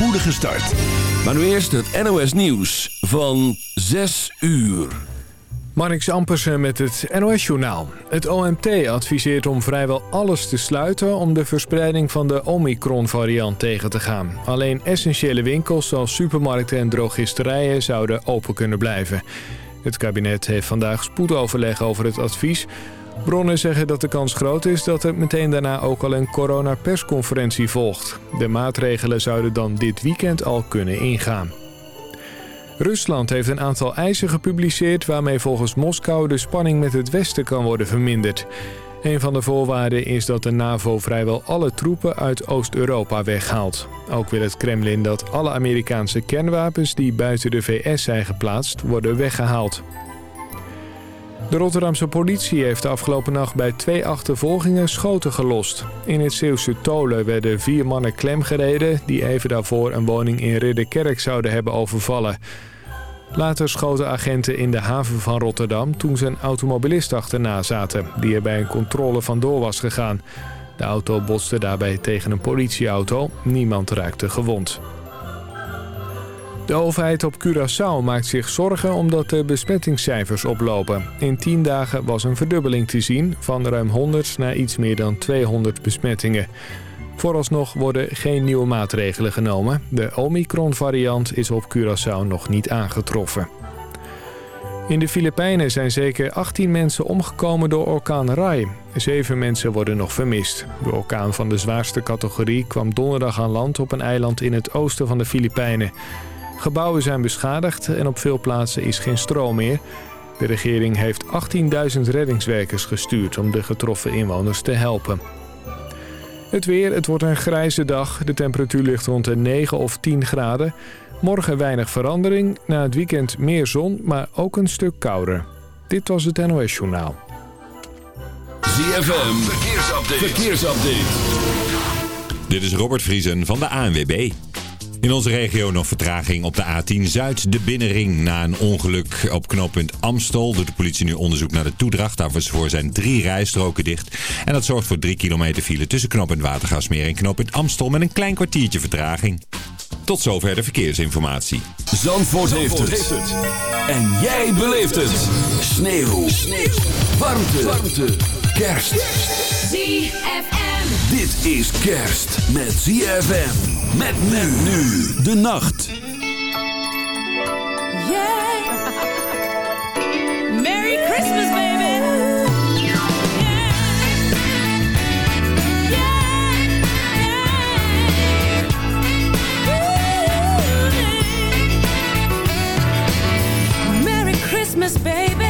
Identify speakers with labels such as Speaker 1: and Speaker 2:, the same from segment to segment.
Speaker 1: spoedige start. Maar nu eerst het NOS Nieuws van 6 uur.
Speaker 2: Marnix Ampersen met het NOS-journaal. Het OMT adviseert om vrijwel alles te sluiten... om de verspreiding van de Omicron-variant tegen te gaan. Alleen essentiële winkels zoals supermarkten en drogisterijen... zouden open kunnen blijven. Het kabinet heeft vandaag spoedoverleg over het advies... Bronnen zeggen dat de kans groot is dat er meteen daarna ook al een coronapersconferentie volgt. De maatregelen zouden dan dit weekend al kunnen ingaan. Rusland heeft een aantal eisen gepubliceerd waarmee volgens Moskou de spanning met het Westen kan worden verminderd. Een van de voorwaarden is dat de NAVO vrijwel alle troepen uit Oost-Europa weghaalt. Ook wil het Kremlin dat alle Amerikaanse kernwapens die buiten de VS zijn geplaatst worden weggehaald. De Rotterdamse politie heeft de afgelopen nacht bij twee achtervolgingen schoten gelost. In het Zeeuwse Tolen werden vier mannen klemgereden... die even daarvoor een woning in Ridderkerk zouden hebben overvallen. Later schoten agenten in de haven van Rotterdam toen ze een automobilist achterna zaten... die er bij een controle vandoor was gegaan. De auto botste daarbij tegen een politieauto. Niemand raakte gewond. De overheid op Curaçao maakt zich zorgen omdat de besmettingscijfers oplopen. In 10 dagen was een verdubbeling te zien, van ruim 100 naar iets meer dan 200 besmettingen. Vooralsnog worden geen nieuwe maatregelen genomen. De Omicron-variant is op Curaçao nog niet aangetroffen. In de Filipijnen zijn zeker 18 mensen omgekomen door orkaan Rai. Zeven mensen worden nog vermist. De orkaan van de zwaarste categorie kwam donderdag aan land op een eiland in het oosten van de Filipijnen. Gebouwen zijn beschadigd en op veel plaatsen is geen stroom meer. De regering heeft 18.000 reddingswerkers gestuurd om de getroffen inwoners te helpen. Het weer, het wordt een grijze dag. De temperatuur ligt rond de 9 of 10 graden. Morgen weinig verandering. Na het weekend meer zon, maar ook een stuk kouder. Dit was het NOS Journaal.
Speaker 1: ZFM, verkeersupdate. verkeersupdate.
Speaker 3: Dit is Robert Vriesen van de ANWB. In onze regio nog vertraging op de A10 Zuid, de binnenring. Na een ongeluk op knooppunt Amstel doet de politie nu onderzoek naar de toedracht. Daarvoor zijn drie rijstroken dicht. En dat zorgt voor drie kilometer file tussen knooppunt Watergasmeer en knooppunt Amstel met een klein kwartiertje vertraging. Tot zover de verkeersinformatie.
Speaker 1: Zandvoort, heeft, het. En jij beleeft het. Sneeuw. Sneeuw. Warmte. Warmte. Kerst.
Speaker 4: ZFM.
Speaker 1: Dit is kerst met ZFM. Met men nu de nacht.
Speaker 4: Yeah. Merry Christmas, baby. Merry Christmas, baby.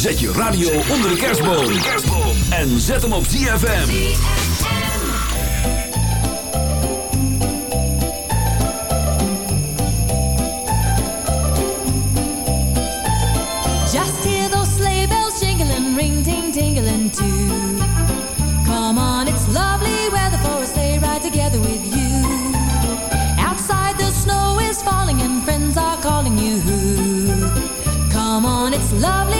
Speaker 1: Zet je radio onder de kerstboom. En zet hem op ZFM.
Speaker 5: Just hear those sleigh bells jingling, ring ding dingling too. Come on, it's lovely weather for a sleigh ride together with you. Outside the snow is falling and friends are calling you. Come on, it's lovely.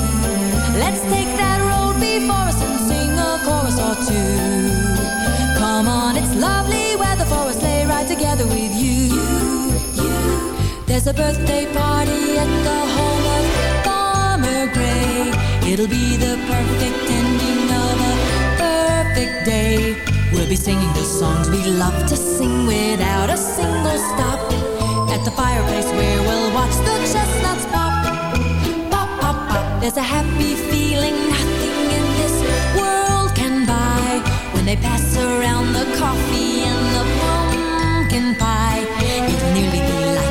Speaker 5: There's a birthday party at the home of Farmer Gray. It'll be the perfect ending of a perfect day. We'll be singing the songs we love to sing without a single stop. At the fireplace where we'll watch the chestnuts pop. There's a happy feeling nothing in this world can buy When they pass around the coffee and the pumpkin pie. It nearly be like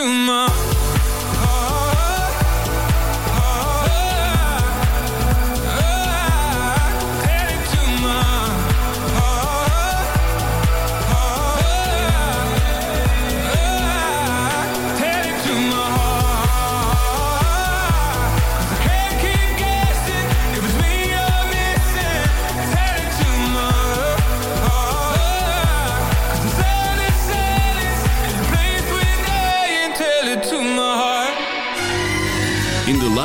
Speaker 1: tomorrow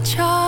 Speaker 6: 桥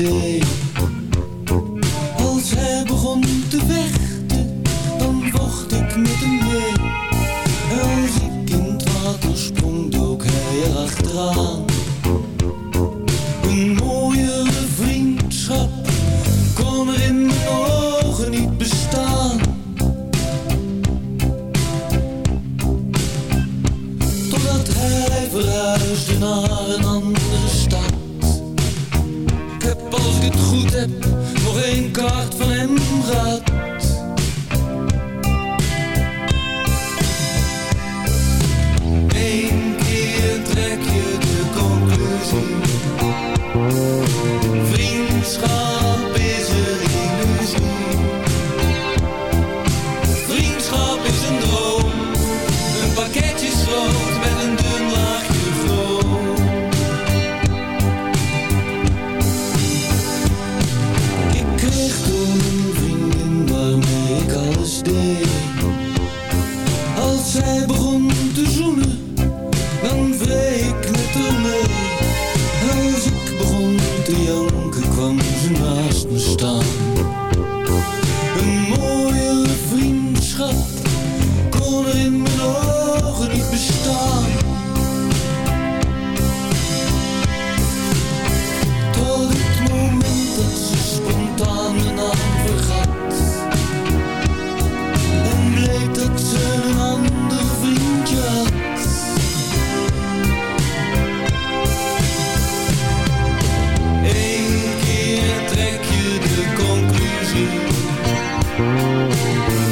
Speaker 7: Ik Vriendschap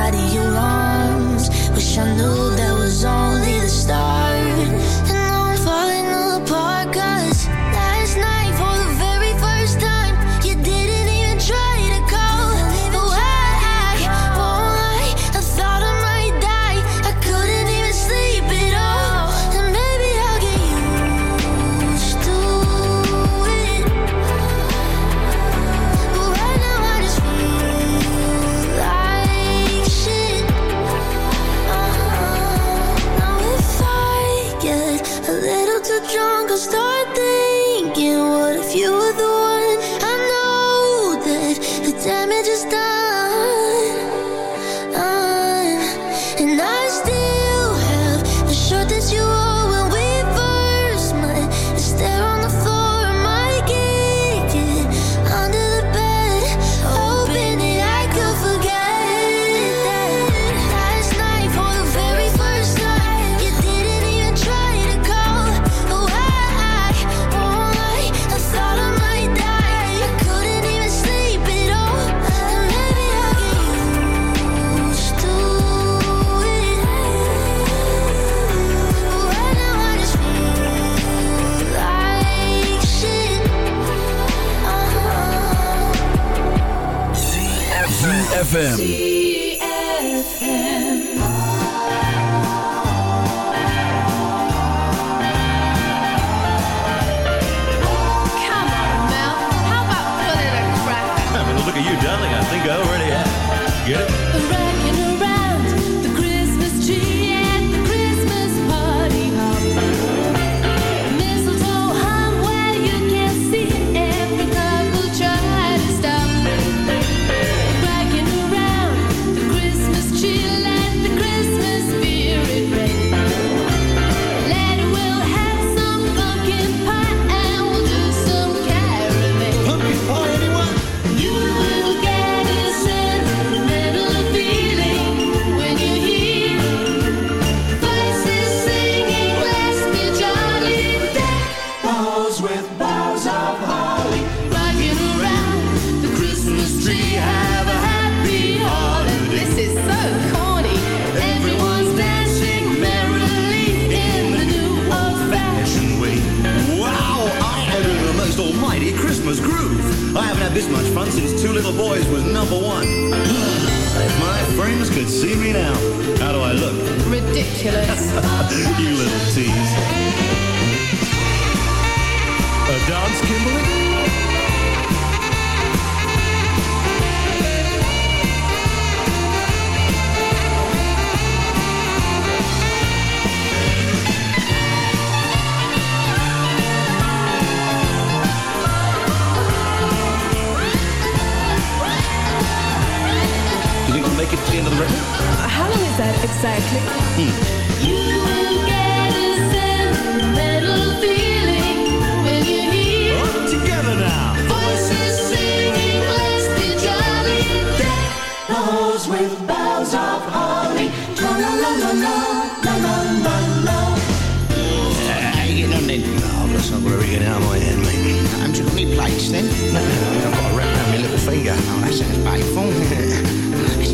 Speaker 8: Then eh? No,
Speaker 9: no, I've got a wrap around my little finger.
Speaker 8: Oh, that sounds painful.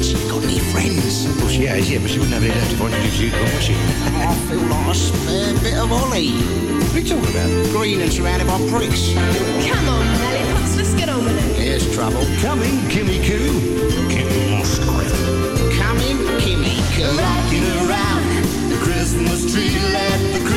Speaker 8: she got any friends?
Speaker 9: Of course she has, yeah, but she wouldn't have any left if I introduced you to them, would she?
Speaker 8: I feel like a spare bit of Ollie.
Speaker 9: What are you talking about?
Speaker 8: Green and surrounded by pricks.
Speaker 10: Come on, Lollipops, let's get on with it.
Speaker 8: Here's trouble.
Speaker 9: Coming, Kimmy Coo. Kimmy Muskrat.
Speaker 8: Coming, Kimmy Coo.
Speaker 9: Rocking around the Christmas tree, let the Christmas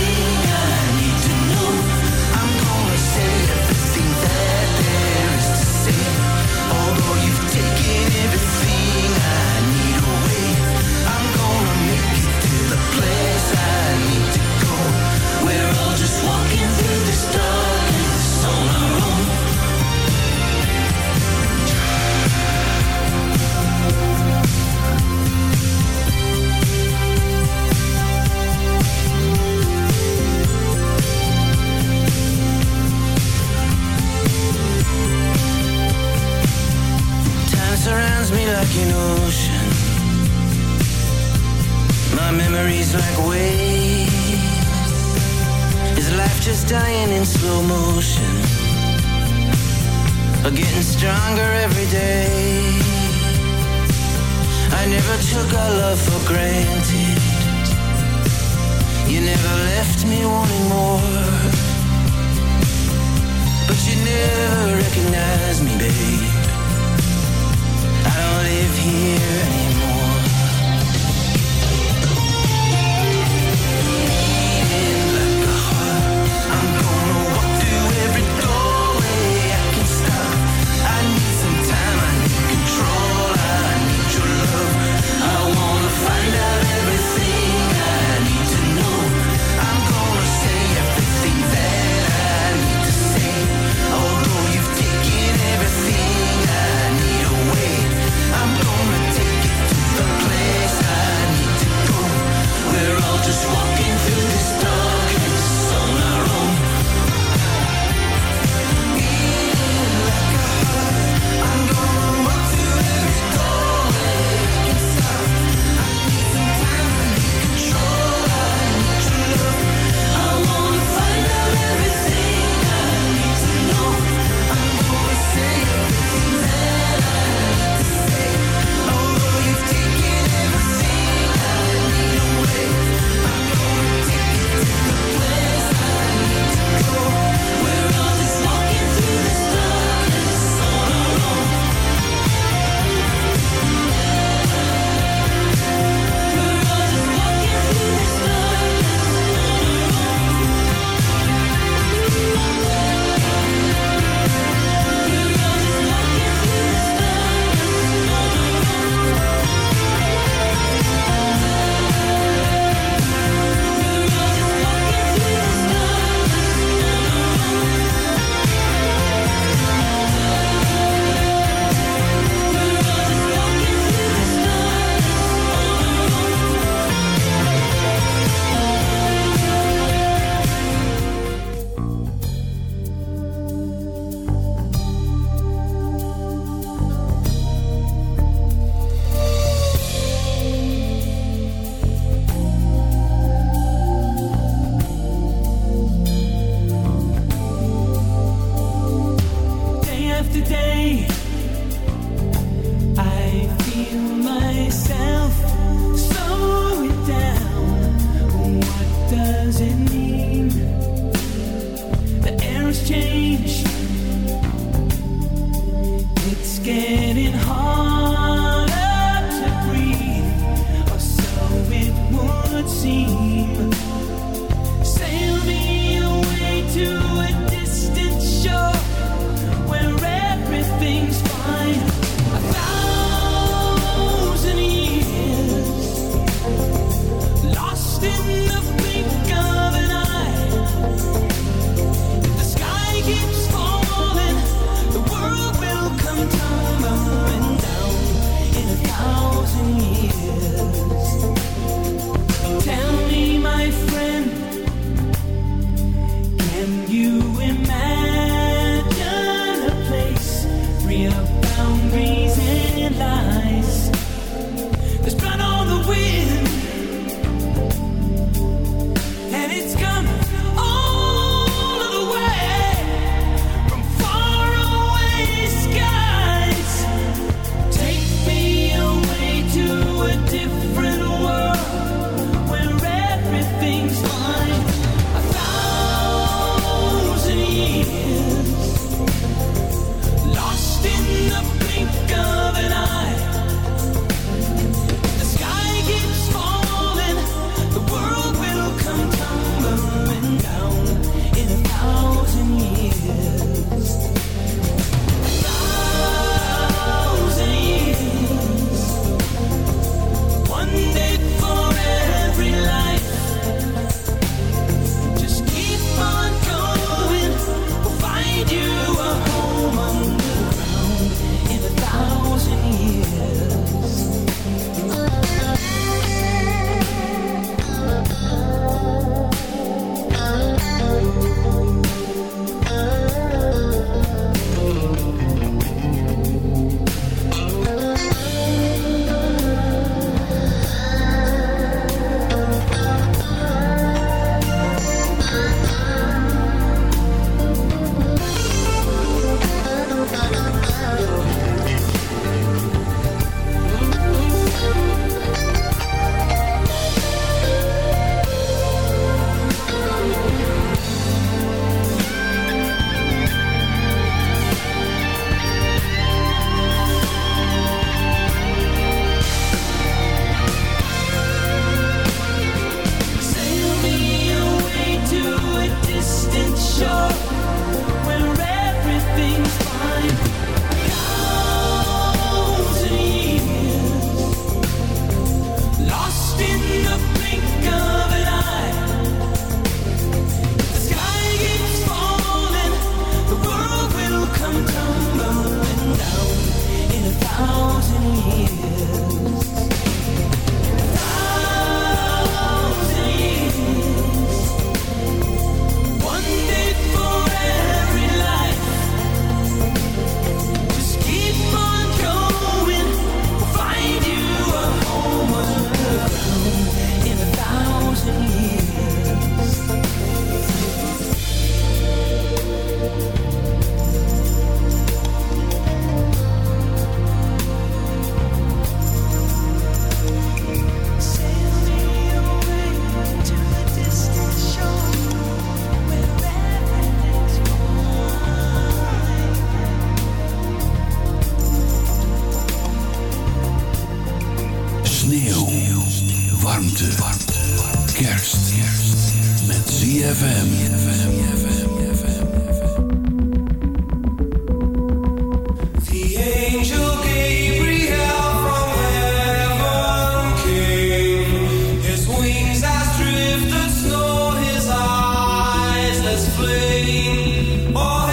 Speaker 11: flame. All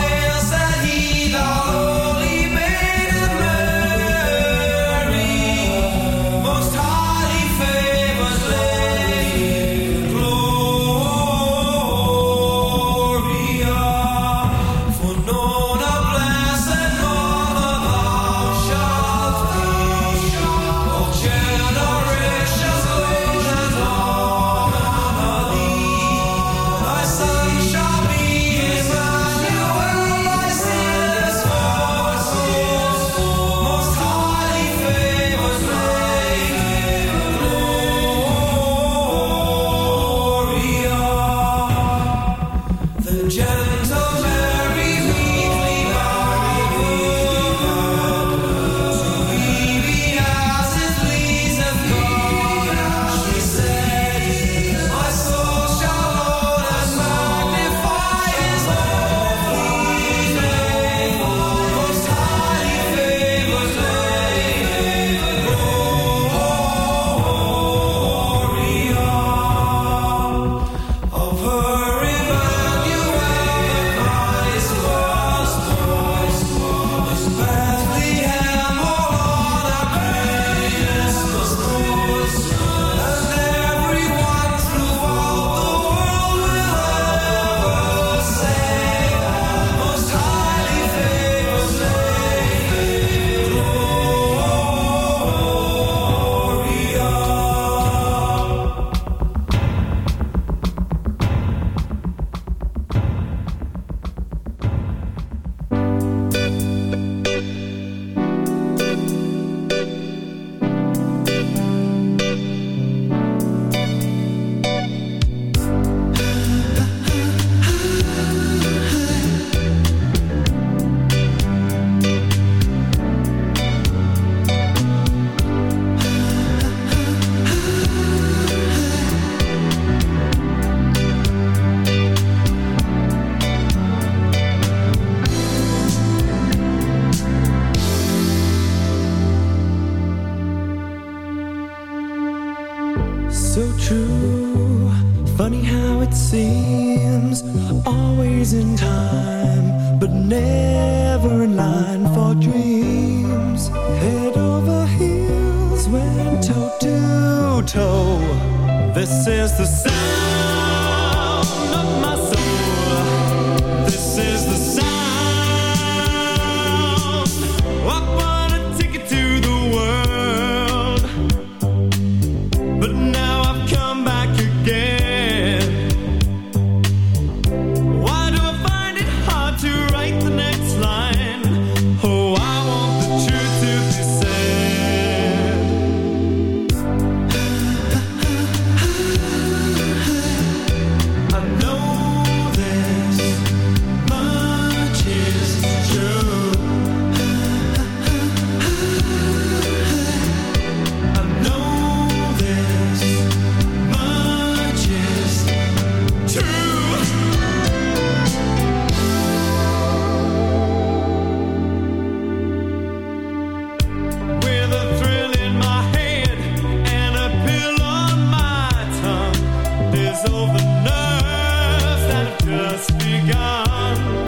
Speaker 9: Gone.